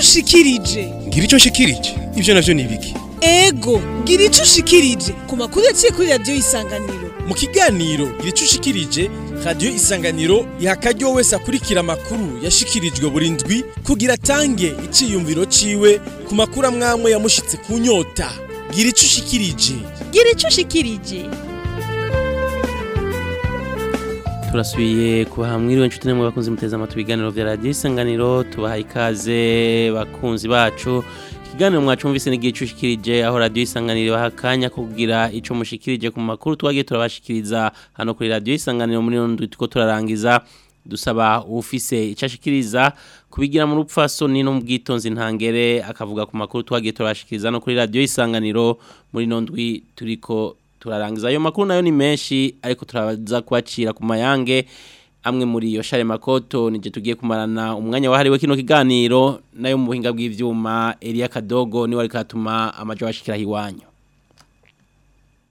ushikirije ngira icyo nshikirije ibyo navyo ni ibiki ego ngira icyo ushikirije ku makuru yaciye kuri radiyo isanganiro mu kiganiro ngira icyo ushikirije radiyo isanganiro iha wese akurikira amakuru yashikirijwe buri ndwi kugira atange iciyumviro ciwe ku makuru amwamwe yamushitse ku nyota gira icyo ushikirije gira icyo ushikirije turasubiye kubaha mwiriwe nshuti namwe bakunze muteze amatwi ibiganiro vya radiyo isanganiro tubaha ikaze bakunzi bacu ikiganiro mwacumvise n'igihe cyushikirije aho radiyo isanganiro baha akanya kubwira icyo ico mushikirije ku makuru twagiye turabashikiriza hano kuri radiyo isanganiro muri iyo ndwi turarangiza dusaba ufise icashikiriza kubigira mu rupfasoni no mu bwitonzi ntangere akavuga ku makuru twagiye turabashikiriza no kuri Radio isanganiro muri no ndwi turiko turarangiza ayo makuru nayo ni menshi ariko turabaza kwakira ku yange amwe muri iyo share makoto nije tugiye kumarana umwanya wahariwe kino kiganiro nayo mu buhinga bw'ivyuma Elia Kadogo ni wari katuma amajo ashikira hiwanyu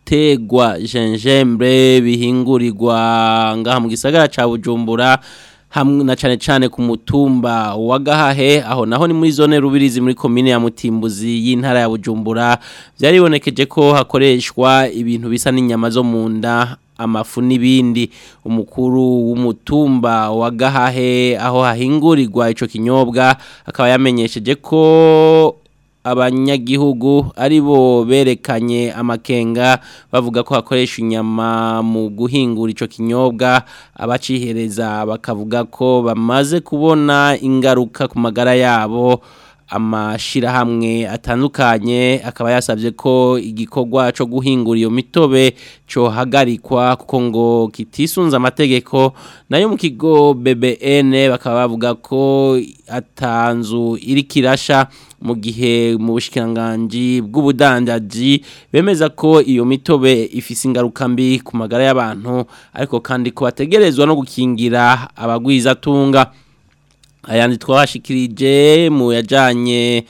igitegwa jenjembre bihingurirwa ngaha mu gisagara cya bujumbura hamwe na cyane cyane ku mutumba wa gahahe aho naho ni muri zone rubirizi muri komine ya mutimbuzi y'intara ya bujumbura byaribonekeje ko hakoreshwa ibintu bisa n'inyama zo mu nda amafu n'ibindi umukuru w'umutumba wa gahahe aho hahingurirwa ico kinyobwa akaba yamenyesheje ko abanyagihugu aribo berekanye amakenga bavuga ko akoresha inyama mu guhingura ico kinyobwa abacihereza bakavuga ko bamaze kubona ingaruka ku magara yabo amashirahamwe atandukanye akaba yasabye ko igikorwa cyo guhingura iyo mitobe cyo hagarikwa kuko ngo kitisunza amategeko nayo mu kigo BBN bakaba bavuga ko atanzu iri kirasha mu gihe mu bushikanganje bw'ubudandaji bemeza ko iyo mitobe ifise ingaruka mbi ku magara y'abantu ariko kandi ko bategerezwa no gukingira abagwiza tunga ayandi twabashikirije mu yajyanye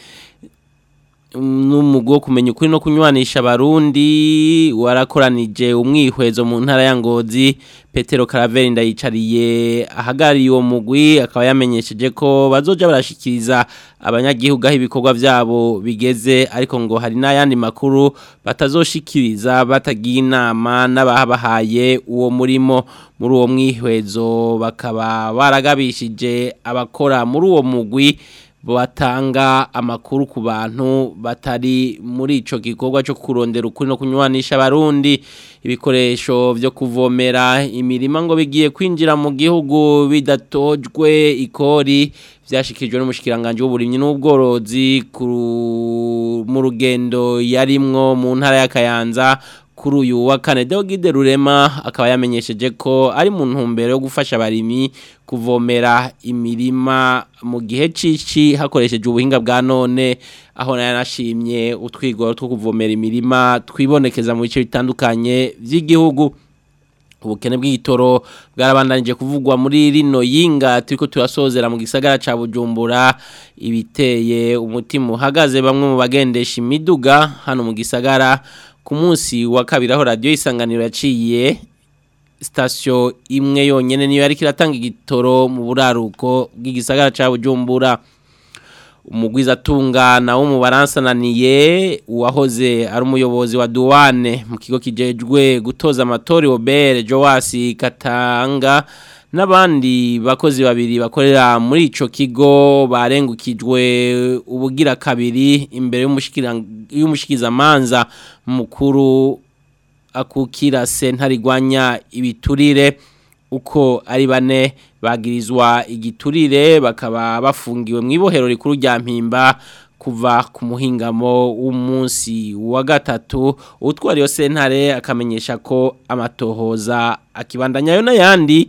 n'umugo kumenya ukuri no kunywanisha abarundi warakoranije umwihwezo mu ntara ya ngozi petero Claver ndayicariye ahagariye uwo mugwi akaba yamenyesheje ko bazoja barashikiriza abanyagihugu aho ibikorwa byabo bigeze ariko ngo hari n'ayandi makuru batazoshikiriza batagiye inama n'abahabahaye uwo murimo muri uwo mwihwezo bakaba baragabishije abakora muri uwo mugwi batanga amakuru ku bantu batari muri ico gikorwa cyo kurondera ukuri no kunywanisha abarundi ibikoresho byo kuvomera imirima ngo bigiye kwinjira mu gihugu bidatojwe ikori byashikijwe n'umushikiranganje w'uburimyi n'ubworozi mu rugendo yarimwo mu ntara ya Kayanza kuri uyu wa kane Deogide Rurema akaba yamenyesheje ko ari mu ntumbero yo gufasha abarimi kuvomera imirima mu gihe cici hakoresheje ubuhinga bwa none aho nayo nashimye utwigo two kuvomera imirima twibonekeza mu bice bitandukanye by'igihugu ubukene bwitoro bwarabandanije kuvugwa muri rino yinga turiko turasozera mu gisagara ca Bujumbura ibiteye umutima uhagaze bamwe mu bagendesha imiduga hano mu gisagara ku munsi wa kabiri aho radiyo isanganiro yaciye sitasiyo imwe yonyine niyo yari kiratanga igitoro mu buraruko bw'igisagara ca bujumbura umugwiza umugwizatunga wo mu baransananiye uwahoze ari umuyobozi wa duwane mu kigo kijejwe gutoza amatori obere jowasi katanga n'abandi bakozi babiri bakorera muri ico kigo barengukijwe ubugira kabiri imbere y'umushikiriza manza mukuru akukira sentarigwanya ibiturire uko ari bane bagirizwa igiturire bakaba bafungiwe mu ibohero rikuru rya mpimba kuva ku muhingamo w'umunsi wa gatatu utwara sentare akamenyesha ko amatohoza akibandanyayo n'ayandi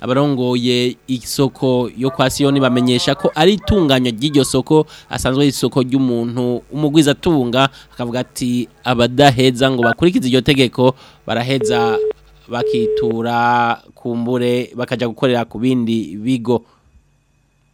abarongoye isoko yo kwa siyoni bamenyesha ko ari itunganywa ry'iryo soko asanzwe isoko ry'umuntu umugwiza atunga akavuga ati abadaheza ngo bakurikize iryo tegeko baraheza bakitura kumbure bakajya gukorera ku bindi bigo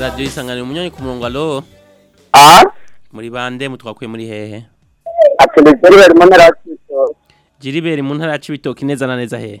radiyo isanganiro umunyanya ku murongo alo muri bande mutwakuye muri hehe aterebere mu ntara ya cibitoki mu ntara ya neza na neza hehe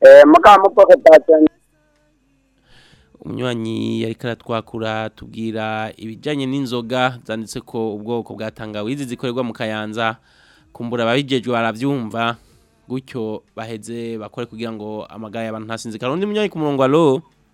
eh, mugabo mupaka tatende umunywanyi yari karatwakura tubwira ibijyanye n'inzoga zanditse ko ubwoko bwatangawizi zikorerwa mu kayanza kumbura ababijejwe barabyumva gutyo baheze bakore kugira ngo amagara y'abantu ntasinze karundi munywanyi ku murongo wa lo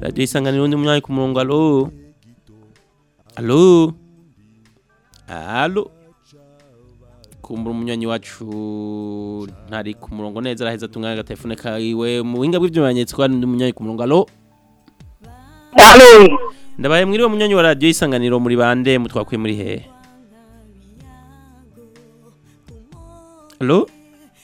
radio isanganiro undi munyanya ku murongo alo alo alo kumbura umunywanyi wacu ntari ku murongo neza araheza atunganya agatelefone kawe mu buhinga bw'ibyuma yanyeretse undi munywanyi ku murongo alo ndabaye mwiriwe munywanyi wa radiyo y'isanganiro muri bande mutwakwe muri hehe alo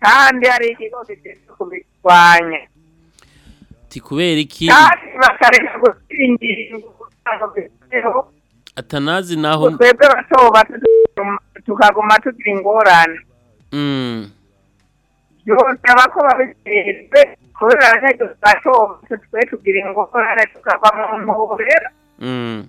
kandi hari ikigo gishinzwe kubirwanya kubera iki kandi bakareka gusingira atanazi naho twebwe batoba tukaguma tugira ingorane mm. byosaba ko babishinzwe kubera ntacyo batoba twe tugira ingorane tukava mu mubera mm.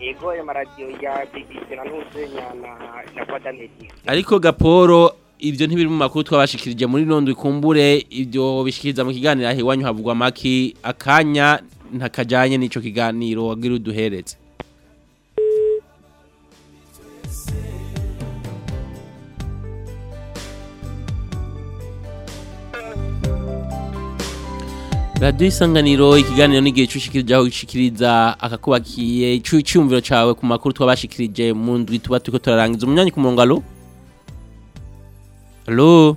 yego amaradiyo ya bibisi na ntuze na na kwa ariko gaporo ibyo ntibiri mu makuru twabashikirije muri nondo ikumbure ibyo bishikiriza mu kiganiro iwanyu havugwa amaki akanya ntakajyanye n'icyo kiganiro wagira uduheretse radiyo isanganiro ikiganiro n'igihe cy'ushikirije aho ushikiriza akakubakiye cy'umviro cyawe ku makuru twabashikirije mu ndwi tuba turiko turarangiza umunyanya ku murongo alo Hello?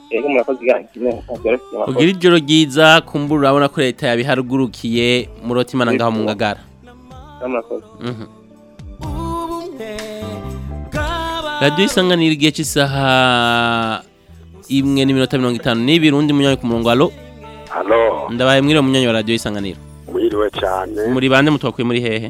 kugira ijoro ryiza kumbura urabona ko leta yabiharugurukiye murota imana ngaho mu ngagara radiyo mhm. isanganira igihe cy'isaha imwe n'iminota mirongo itanu n'ibiri undi munyanyi ku murongo alo ndabaye mwiriwe munyanyi wa radiyo y'isanganiro mwiriwe cyane muri bande mutubakuye muri hehe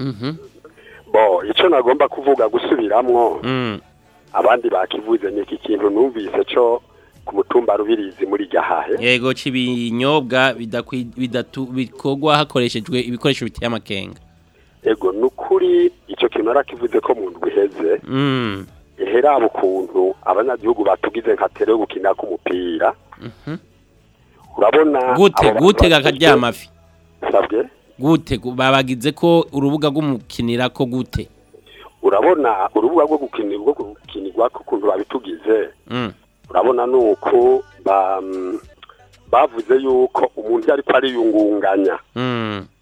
mhm. bo icyo nagomba kuvuga gusubiramwo mm. abandi bakivuze ni iki kintu numvise cyo ku mutumba rubirizi muri gahahe yego cy'ibinyobwa bikorwa hakoreshejwe ibikoresho biteye amakenga yego ni ukuri icyo kintu arakivuze ko mu ndwi iheze mm. heraba ukuntu abanyagihugu batugize nka tere yo gukina k'umupira mhm. urabona gute gute gakaryama fi gute babagize ko urubuga rw'umukinira ko gute urabona urubuga rwo gukinirwa gukinirwa kuntu babitugize mm. urabona ni uko mm, bavuze yuko umuntu ariko ariyungunganya mm.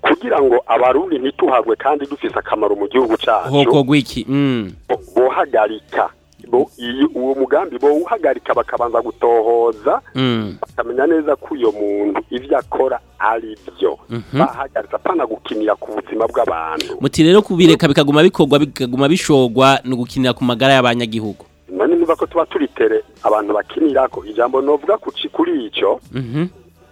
kugira ngo abarundi ntituhagwe kandi dufise akamaro mu gihugu cyacu hoko gwiki mm. bohagarika uwo mugambi bo uhagarika bakabanza gutohoza mm. bakamenya neza ko uyu muntu ibyo akora ari byo mhm. bahagaritse apana gukinira ku buzima bw'abantu muti rero kubireka bikaguma bikorwa bikaguma bishogwa ni ugukinira ku magara y'abanyagihugu none niba ko tuba turitere abantu bakinira ko ijambo novuga kuri icyo mhm.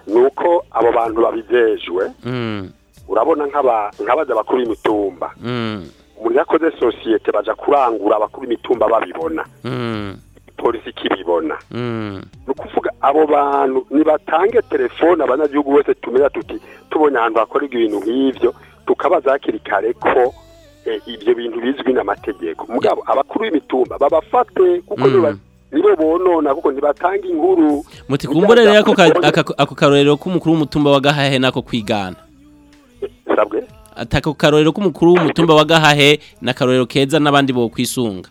ni uko abo bantu babizejwe mm. urabona nk'abaza bakuru imitumba mm. umuntu yakoze sosiyete bajya kurangura abakuru imitumba babibona hmm. polisi ikibibona hmm. ni ukuvuga abo bantu nibatange telefone abanyagihugu bose tumenya tuti tubonye ahantu hakorerwa ibintu nk'ibyo tukabaza hakiri kare ko eh, ibyo bintu bizwi n'amategeko mugabo abakuru b'imitumba babafate kuko hmm. nibo bonona kuko ntibatanga inkuru mutikumbure rero ako karorero k'umukuru w'umutumba wa gahahe nako kwigana eh, ataka karorero k'umukuru w'umutumba wa gahahe na karorero keza n'abandi bo kwisunga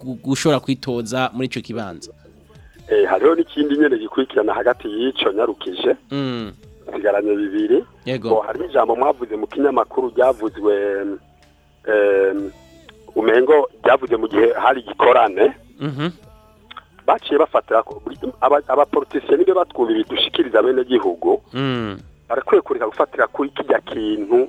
gushobora kwitoza muri icyo kibanza Eh, hariho n'ikindi nyine gikurikirana hagati y'icyo nyarukije nsigaranye mm. bibiri ngo harimo ijambo mwavuze mu kinyamakuru ryavuziwe umengo ryavuze mu gihe hari igikorane mm-hmm. baciye bafatira abapolitisiye nibyo batwubiriye dushikiriza bene gihugu mm. barakwiye kureka gufatira kuri kijya kintu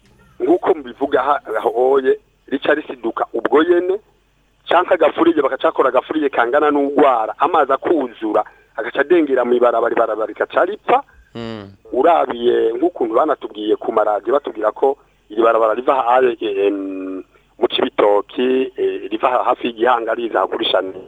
nk'uko mubivuga hoye Richard Siduka ubwo yene cyangwa agafuriye bakacakora agafuriye kangana n’ugwara amazi akuzura agacadengera mu ibarabara ibarabara rikaca ripfa hmm. urabiye nk'ukuntu banatubwiye ku maradiyo batubwira ko iri barabara riva mu kibitoki e, riva hafi y'igihanga riza hakurishani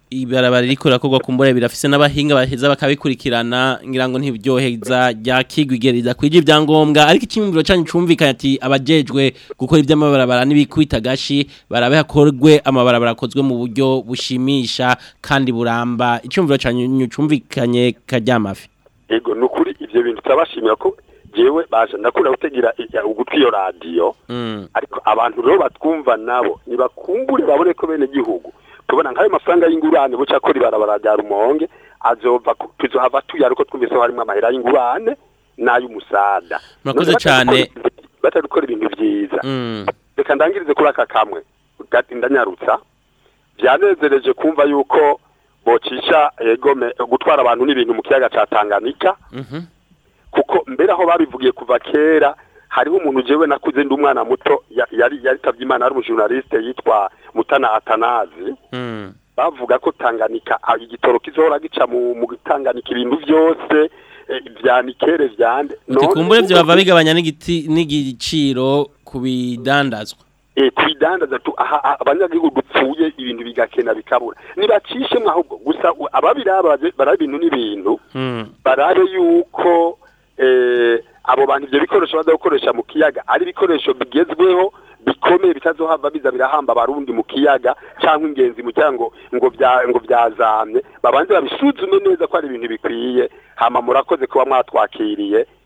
ibarabara rikora ko kumbura birafise n'abahinga baheza bakabikurikirana ngira ngo ntibyoheza rya kigwigereza kwije ibyangombwa ariko ikimumbiro cyane cumvikanye ati abajejwe gukora iby'amabarabara n'ibikwita gashi barabe hakorwe amabarabara akozwe mu buryo bushimisha kandi buramba icyumviro cyane cumvikanye kajyamafi yego nukuri ivyo bintu tabashimira ko yewe nakunda gutegera ugutwi iyo radiyo mm. ariko abantu rero batwumva nabo ntibakumbure babone ko bene gihugu tubona nk'ayo mafaranga y'ingurane buca ko ribarabara rya azova tuzohava tuya ariko twumvise ko harimo amahera y'ingurane n'ay'umusada murakoze cyane batari gukora ibintu byiza mm. reka ndangirize kuri aka kamwe ndanyarutsa byanezereje kumva yuko bocisha egome gutwara abantu n'ibintu mu kiyaga cya tanganyika mhm. kuko mbere aho babivugiye kuva kera hariho umuntu ugewe nakuze ndi umwana muto yari yaritabye imana ari umujournaliste yitwa mutana atanazi hmm. bavuga ko tanganika ah, igitoro kizohora gica mu gutanganika ibintu byose eh, byanikere byande kumbure byo bava bigabanya n'igiciro ku eh, kubidandaza abanyagihugu dupfuye ibintu bigakena bikabura ntibacishe mwaho gusa ababiraba barabintu n'ibintu hmm. barabe yuko Eh, abo bantu ibyo bikoresho baza gukoresha mu kiyaga ari ibikoresho bigezweho bikomeye bitazohava biza birahamba abarundi mu kiyaga cyangwa ingenzi mu cyango ngo ngo byazamye babanze babisuzume neza ko ari ibintu bikwiye hama murakoze kuba mwatwakiriye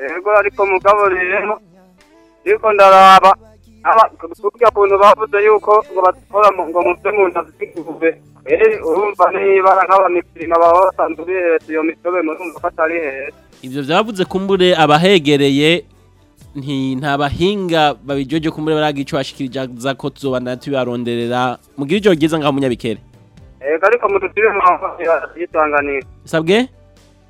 yego ariko mugabo rero yuko ndaraba kuburyo ukuntu bavuze yuko ngo batora ngo mutwe mu nda zikuve eh, urumva niba nk'abamitirima baba basanzwe iyo mitobe murumva ko atari heza ibyo byavuze kumbure abahegereye nta bahinga babijoje kumure baragico bashikiriza ko tuzoba natubaronderera mugira ijo giza ngaho munyabikere eh ariko mutusibe yisanganira sabwe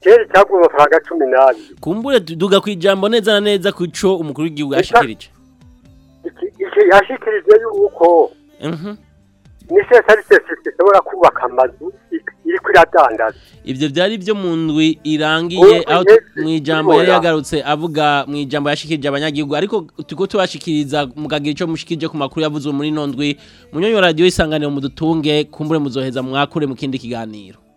kera cyaguye amafaranga cumi n'abiri kumbure duga ku ijambo neza na neza ku cyo umukuru w'igihugu yashikirije yashikirije yuko mhm. ni sesari sesiti ishobora kubaka amazu iri kuri adandaza ibyo byari byo mu ndwi irangiye aho mu ijambo yari yagarutse avuga mu ijambo yashikirije abanyagihugu ariko tuko tubashikiriza mukagira icyo mushikirije ku makuru yavuzwe muri ino ndwi munyonyo radiyo isanganiro mudutunge kumbure muzoheza mwakure mu kindi kiganiro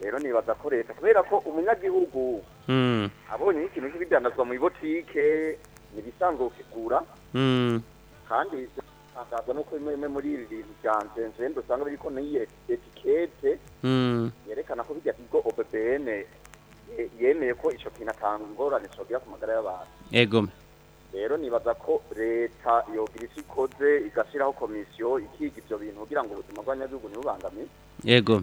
rero nibadakoresha kubera ko umunyagihugu hmm. abonye n'ikintu cy'ibidandazwa mu ibotike ni ibisanzwe gutegura hmm. kandi bitangazwa nuko bimwe muri ibi bintu bya nzenjendo usanga biriko n'iyi etikete hmm. yerekana ko bijya kigo OBBN yemeye ko ico kintu atanga ingorane cogira ku magara y'abantu ego rero nibaza ko leta yogira icyo ikoze igashyiraho komisiyo ikiga ibyo bintu kugira ngo ubuzima bw'abanyagihugu ntibubangamire yego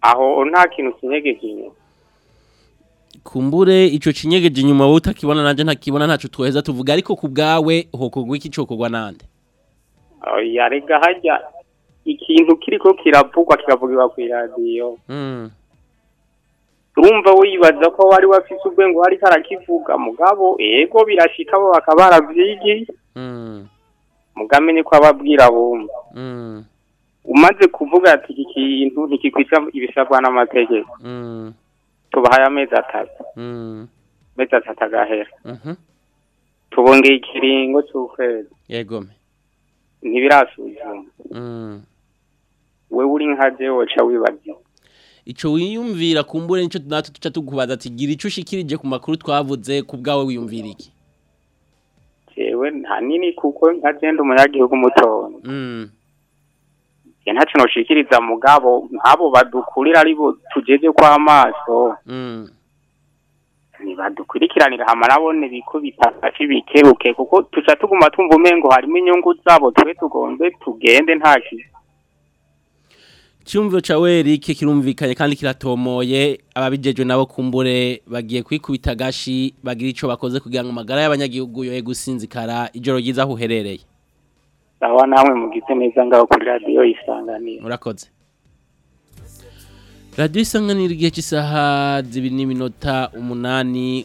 aho nta kintu kinyegeje inyuma kumbure icyo kinyegeje inyuma wowe utakibona nanje ntakibona ntaco tweza tuvuga ariko ku bwawe hokugwa iki cyo kugwa nande yarega hajya ikintu kiriko kiravugwa kikavugirwa ku iradiyo hmm. urumva wibaza ko wari wafise ubwenge hari karakivuga mugabo ego birashika bo bakaba baravyigiye hmm. mugame niko ababwira bumva hmm. umaze kuvuga ati iki kintu ntikikwisa ibisabwa n'amategeko tubahaye amezi atatu amezi atatu agahera mhm. tubongeye ikiringo c'ukwezi yegome ntibirasuzuma wowe uri nka de waca wibagiwe icyo wiyumvira kumbure nicyo natwe duca tugubaza ati gira icyo ushikirije ku makuru twavuze ku bwawe wiyumvira iki yewe nta nini kuko nka genda umunyagihugu mutoya mm. nta kintu ushikiriza mugabo nk'abo badukurira aribo tugeje kw'amaso mm. nibadukurikiranira hama nabone biko bitakaci bikebuke kuko tuca tuguma tumva umengo harimo inyungu zabo twe tugonze tugende nta Chumvyo chawe Eric kirumvikanye kandi kiratomoye ababijejwe nabo kumbure bagiye kwikubita gashi bagira ico bakoze kugira ngo magara y'abanyagihugu yoye gusinzikara ijoro ryiza huherereye Dawa namwe mugize neza ngaho kuri radio isanganiro Murakoze radiyo isanganira igihe cy'isaha zibiri n'iminota umunani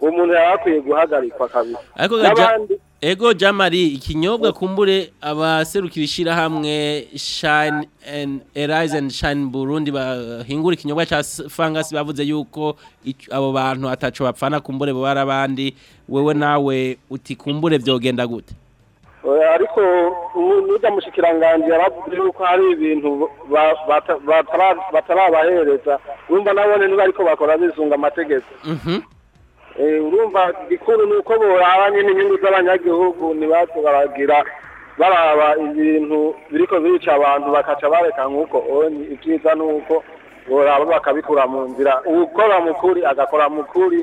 umuntu yaba akwiye guhagarikwa kabisa ego jamari ikinyobwa kumbure abaserukira hamwe shine and arise and shine burundi bahingura ikinyobwa cya fangasi bavuze yuko abo bantu ataco bapfana kumbure bo abandi wewe nawe uti kumbure byogenda gute Eh, ariko n'ujya mushikirangange yaravuze yuko hari ibintu batarabahereza urumva nabone niba ariko bakora bizunga amategeko mhm. eh, urumva gikuru ni uko borabanye n'inyungu z'abanyagihugu ntibaze baragira baraba ibintu biriko birica abantu bakaca bareka nk'uko onye ibyiza ni uko boraba bakabikura mu nzira ukora mu kuri agakora mu kuri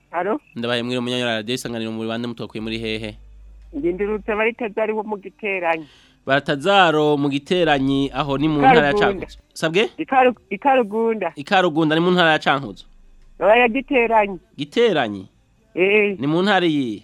alo ndabaye mwiriwe munyari radiyo isanganiro muri bande mutwakuye muri hehe ngendurutse bari tazari wo mu giterane baratazaro mu giteranyi aho ni mu ntara ya cankuzo sabwe ikarugunda ikarugunda ni mu ntara ya cankuzo baya giteranyi giteranyi eh ni mu ntara iyi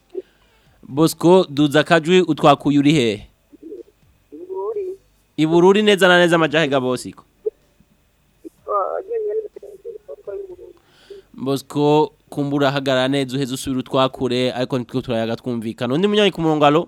Bosco duza kajwi utwakuye uri hehe? Ibururi. neza na neza amajahe gabosiko. Bosco kumbura hagara neza uheze usubira utwakure ariko nitwe turayaga twumvikana. Undi munyanyi ku murongo alo?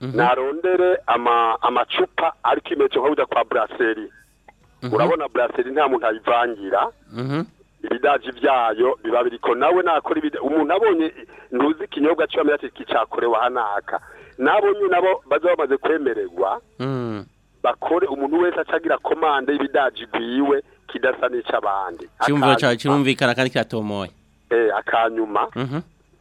mhm. narondere amacupa ariko imenyetso kwa buraseri Mhm. urabona buraseri nta muntu ayivangira mhm. ibidaji byayo biba biriko nawe nakora umuntu abonye ntuzi ikinyobwa cy'amira ati kicakorewe hanaka nabonye nabo baza bamaze kwemererwa mhm. bakore umuntu wese acagira komande y'ibidaji gwiwe kidasa n'icabandi cyumviro cyawe kirumvikana kandi kiratomoye eh akanyuma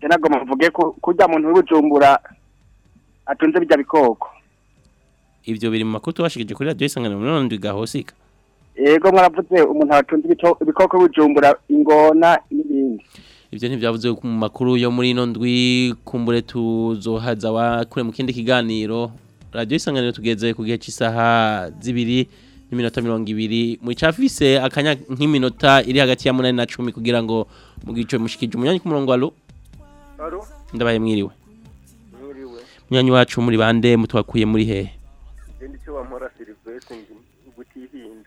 Kenago muvuge ko kujya muntu w'ubujumbura atunze bijya bikoko Ivyo biri mu makuru twabashikije kuri radio isanganiro none ndigahosika Yego mwaravuze umuntu atunze ibikoko w'ubujumbura ingona n'ibindi ibyo ntibyavuze mu makuru yo muri ino ndwi kumbure tuzohaza wa kure mu kindi kiganiro radio isanganiro tugeze ku gihe cy'isaha zibiri n'iminota mirongo ibiri mu akanya nk'iminota iri hagati ya munani na cumi kugira ngo mugice mushikije umunyanyi ku murongo wa alo ndabaye mwiriwe munyanyi wacu muri bande mutwakuye muri hehe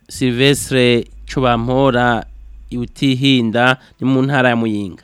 Silvestre Chubampora utihinda ni mu ntara ya Muyinga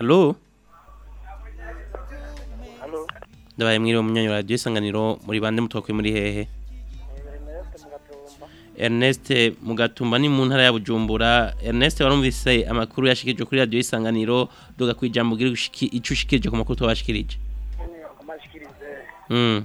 alo ndabaye mwiriwe munyanya radiyo isanganiro muri bande mutwakuye muri hehe Ernest mugatumba ni mu ntara ya Bujumbura Ernest warumvise amakuru yashikije kuri radio isanganiro doga kwijambo gushiki ico ku makuru twabashikirije mm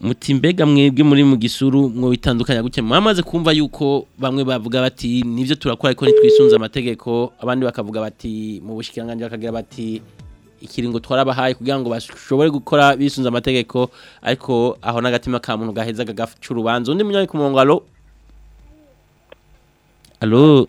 muti mbega mwebwe muri mu gisuru mwo bitandukanya gutya mwamaze kumva yuko bamwe bavuga bati nibyo turakora ariko ntitwisunze amategeko abandi bakavuga bati mu bushikiranganje bakagira bati ikiringo twarabahaye kugira ngo bashobore gukora bisunze amategeko ariko aho n'agatima ka muntu gaheza gagaca urubanza undi munyari ku murongo alo alo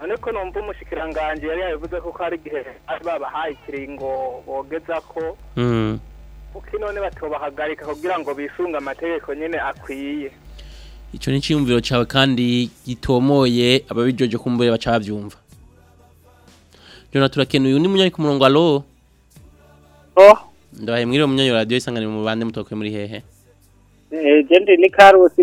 none ko numva umushyikiranganje yari yabivuze ko hari igihe babahaye ikiringo bogeza ko hmm. kuko none batobahagarika kugira ngo bisunge amategeko nyine akwiye icyo ni icyiyumviro cyawe kandi gitomoye ababijojo kumbuye baca babyumva jona turakenuye undi munyari ku murongo alo ndabaye mwiriwe munyanyi radiyo isanganiro mu bande mutokwe muri hehe gende eh, ni karusi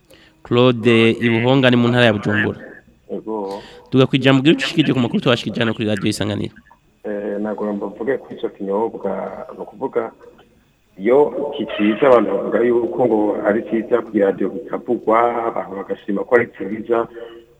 Claude Ibuhonga ibuhonga ni mu ntara ya Bujumbura tuga kwijambo gira ucishikije ku makuru twashikijana kuri radio isanganiro eh nagomba mvuge ku cyo kinyobwa no kuvuga yo kikiza abantu bavuga yuko ngo ari kiza kugira radio bitavugwa abantu bagashima ko ari kiza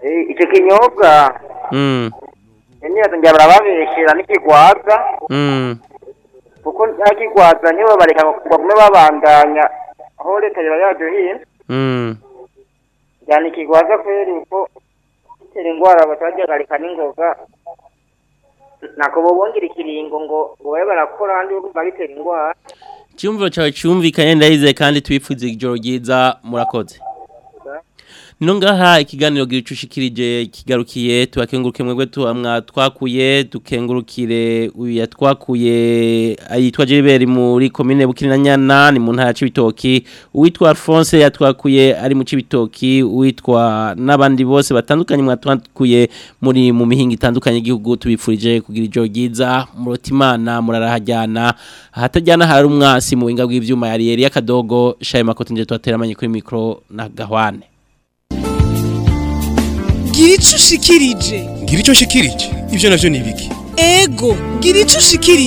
eh icyo kinyobwa mm Nini tunja barababeshera nikigwaza mm kuko nakigwaza niwe kwa bagume babandanya aho leta yaba yaduhiye mm yani kigwaza kweli uko itera ingwara batajagarika n'ingoga nako bobongera ikiringo ngo ngo babe barakora andi yo kumva bitera cyumviro cyawe cyumvikanye ndahize kandi tubipfuze ijoro ryiza murakoze nino ngaha ikiganiro gicushikirije kigarukiye tubakenguruke mwebwe tuamwa twakuye dukengurukire uyu yatwakuye yitwa Gilbert muri commune Bukirinanyana ni mu ntara y'Ibitoki uwitwa Alphonse yatwakuye ari mu Cibitoki uwitwa n'abandi bose batandukanye mwatwakuye muri mu mihinga itandukanye igihugu tubipfurije kugira ijo giza murotimana murarahajyana hatajyana hari umwasi muinga winga bw'ivyuma yari yari akadogo shaye makotinje twateramanye kuri mikro na Gawane ngira icyo ushikirije ngira icyo nshikirije ibyo nabyo ni ibiki ego ngira icyo ushikirije